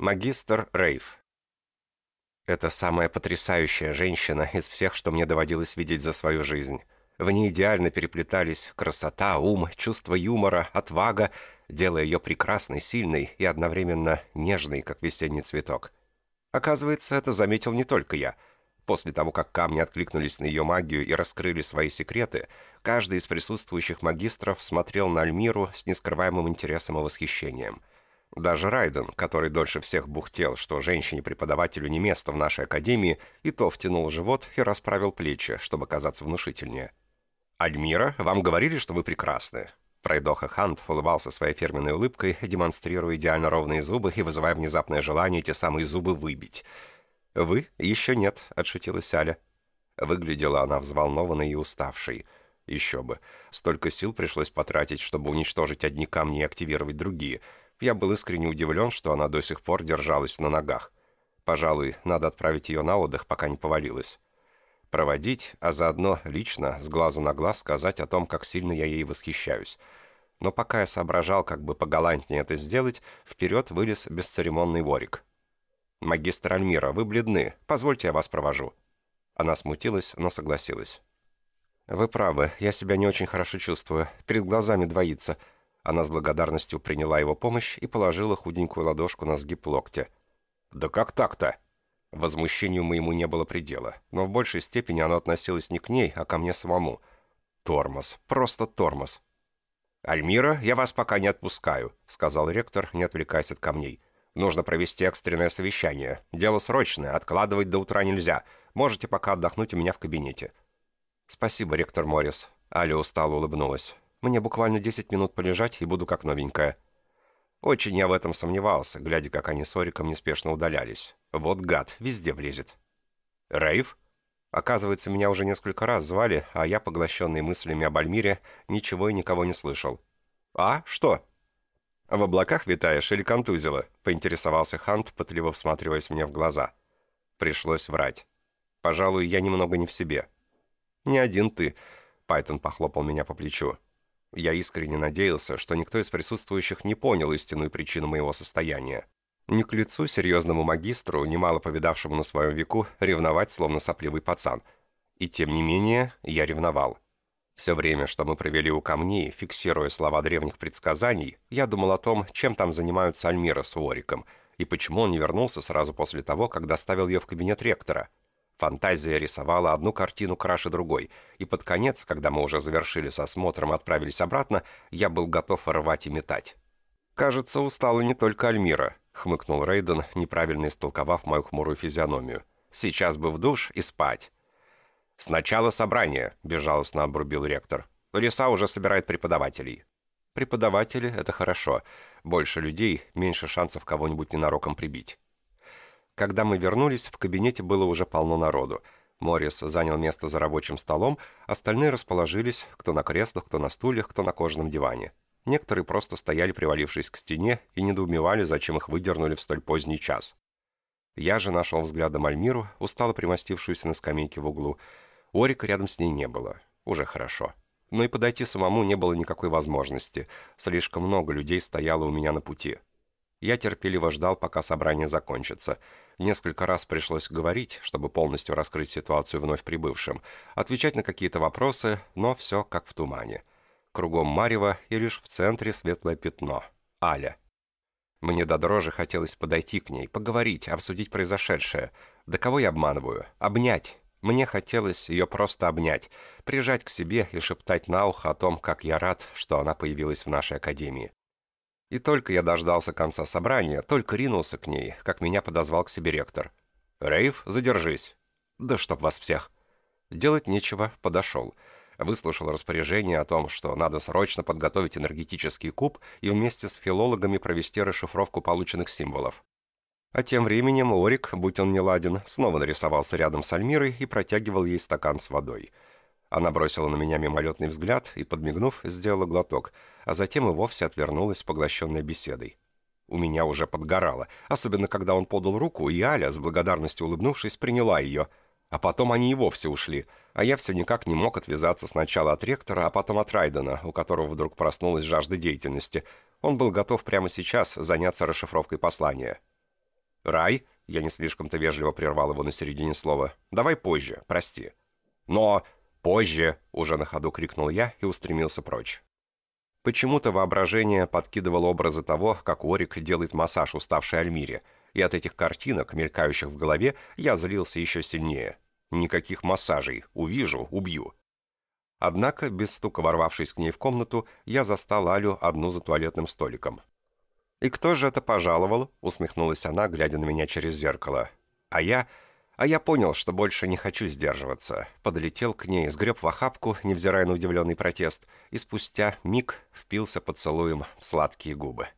Магистр Рейв. Это самая потрясающая женщина из всех, что мне доводилось видеть за свою жизнь. В ней идеально переплетались красота, ум, чувство юмора, отвага, делая ее прекрасной, сильной и одновременно нежной, как весенний цветок. Оказывается, это заметил не только я. После того, как камни откликнулись на ее магию и раскрыли свои секреты, каждый из присутствующих магистров смотрел на Альмиру с нескрываемым интересом и восхищением – даже Райден, который дольше всех бухтел, что женщине-преподавателю не место в нашей академии, и то втянул живот и расправил плечи, чтобы казаться внушительнее. «Альмира, вам говорили, что вы прекрасны». Пройдоха Хант улыбался своей фирменной улыбкой, демонстрируя идеально ровные зубы и вызывая внезапное желание эти самые зубы выбить. «Вы? Еще нет», — отшутилась Аля. Выглядела она взволнованной и уставшей. Еще бы. Столько сил пришлось потратить, чтобы уничтожить одни камни и активировать другие — я был искренне удивлен, что она до сих пор держалась на ногах. Пожалуй, надо отправить ее на отдых, пока не повалилась. Проводить, а заодно лично, с глаза на глаз, сказать о том, как сильно я ей восхищаюсь. Но пока я соображал, как бы погалантнее это сделать, вперед вылез бесцеремонный ворик. «Магистр Альмира, вы бледны. Позвольте, я вас провожу». Она смутилась, но согласилась. «Вы правы, я себя не очень хорошо чувствую. Перед глазами двоится. Она с благодарностью приняла его помощь и положила худенькую ладошку на сгиб локтя. «Да как так-то?» Возмущению моему не было предела, но в большей степени оно относилось не к ней, а ко мне самому. Тормоз. Просто тормоз. «Альмира, я вас пока не отпускаю», — сказал ректор, не отвлекаясь от камней. «Нужно провести экстренное совещание. Дело срочное, откладывать до утра нельзя. Можете пока отдохнуть у меня в кабинете». «Спасибо, ректор Моррис». Аля устало улыбнулась. Мне буквально 10 минут полежать, и буду как новенькая». Очень я в этом сомневался, глядя, как они с Ориком неспешно удалялись. Вот гад, везде влезет. «Рейв?» Оказывается, меня уже несколько раз звали, а я, поглощенный мыслями об Альмире, ничего и никого не слышал. «А? Что?» «В облаках витаешь или контузила?» — поинтересовался Хант, пытливо всматриваясь мне в глаза. Пришлось врать. «Пожалуй, я немного не в себе». «Не один ты», — Пайтон похлопал меня по плечу. Я искренне надеялся, что никто из присутствующих не понял истинную причину моего состояния. Не к лицу серьезному магистру, немало повидавшему на своем веку, ревновать, словно сопливый пацан. И тем не менее, я ревновал. Все время, что мы провели у камней, фиксируя слова древних предсказаний, я думал о том, чем там занимаются Альмира с Уориком, и почему он не вернулся сразу после того, как доставил ее в кабинет ректора – Фантазия рисовала одну картину краше другой, и под конец, когда мы уже завершили с осмотром и отправились обратно, я был готов рвать и метать. «Кажется, устала не только Альмира», — хмыкнул Рейден, неправильно истолковав мою хмурую физиономию. «Сейчас бы в душ и спать». «Сначала собрание», — безжалостно обрубил ректор. «Лиса уже собирает преподавателей». «Преподаватели — это хорошо. Больше людей, меньше шансов кого-нибудь ненароком прибить». Когда мы вернулись, в кабинете было уже полно народу. Моррис занял место за рабочим столом, остальные расположились, кто на креслах, кто на стульях, кто на кожаном диване. Некоторые просто стояли, привалившись к стене, и недоумевали, зачем их выдернули в столь поздний час. Я же нашел взглядом Альмиру, устало примостившуюся на скамейке в углу. Орика рядом с ней не было. Уже хорошо. Но и подойти самому не было никакой возможности. Слишком много людей стояло у меня на пути. Я терпеливо ждал, пока собрание закончится. Несколько раз пришлось говорить, чтобы полностью раскрыть ситуацию вновь прибывшим, отвечать на какие-то вопросы, но все как в тумане. Кругом Марева и лишь в центре светлое пятно. Аля. Мне до дрожи хотелось подойти к ней, поговорить, обсудить произошедшее. Да кого я обманываю? Обнять. Мне хотелось ее просто обнять, прижать к себе и шептать на ухо о том, как я рад, что она появилась в нашей академии. И только я дождался конца собрания, только ринулся к ней, как меня подозвал к себе ректор. «Рейв, задержись!» «Да чтоб вас всех!» Делать нечего, подошел. Выслушал распоряжение о том, что надо срочно подготовить энергетический куб и вместе с филологами провести расшифровку полученных символов. А тем временем Орик, будь он не ладен, снова нарисовался рядом с Альмирой и протягивал ей стакан с водой – она бросила на меня мимолетный взгляд и, подмигнув, сделала глоток, а затем и вовсе отвернулась, поглощенной беседой. У меня уже подгорало, особенно когда он подал руку, и Аля, с благодарностью улыбнувшись, приняла ее. А потом они и вовсе ушли, а я все никак не мог отвязаться сначала от ректора, а потом от Райдена, у которого вдруг проснулась жажда деятельности. Он был готов прямо сейчас заняться расшифровкой послания. «Рай?» — я не слишком-то вежливо прервал его на середине слова. «Давай позже, прости». «Но...» «Позже!» — уже на ходу крикнул я и устремился прочь. Почему-то воображение подкидывало образы того, как Орик делает массаж уставшей Альмире, и от этих картинок, мелькающих в голове, я злился еще сильнее. Никаких массажей. Увижу — убью. Однако, без стука ворвавшись к ней в комнату, я застал Алю одну за туалетным столиком. «И кто же это пожаловал?» — усмехнулась она, глядя на меня через зеркало. А я... А я понял, что больше не хочу сдерживаться. Подлетел к ней, сгреб в охапку, невзирая на удивленный протест, и спустя миг впился поцелуем в сладкие губы.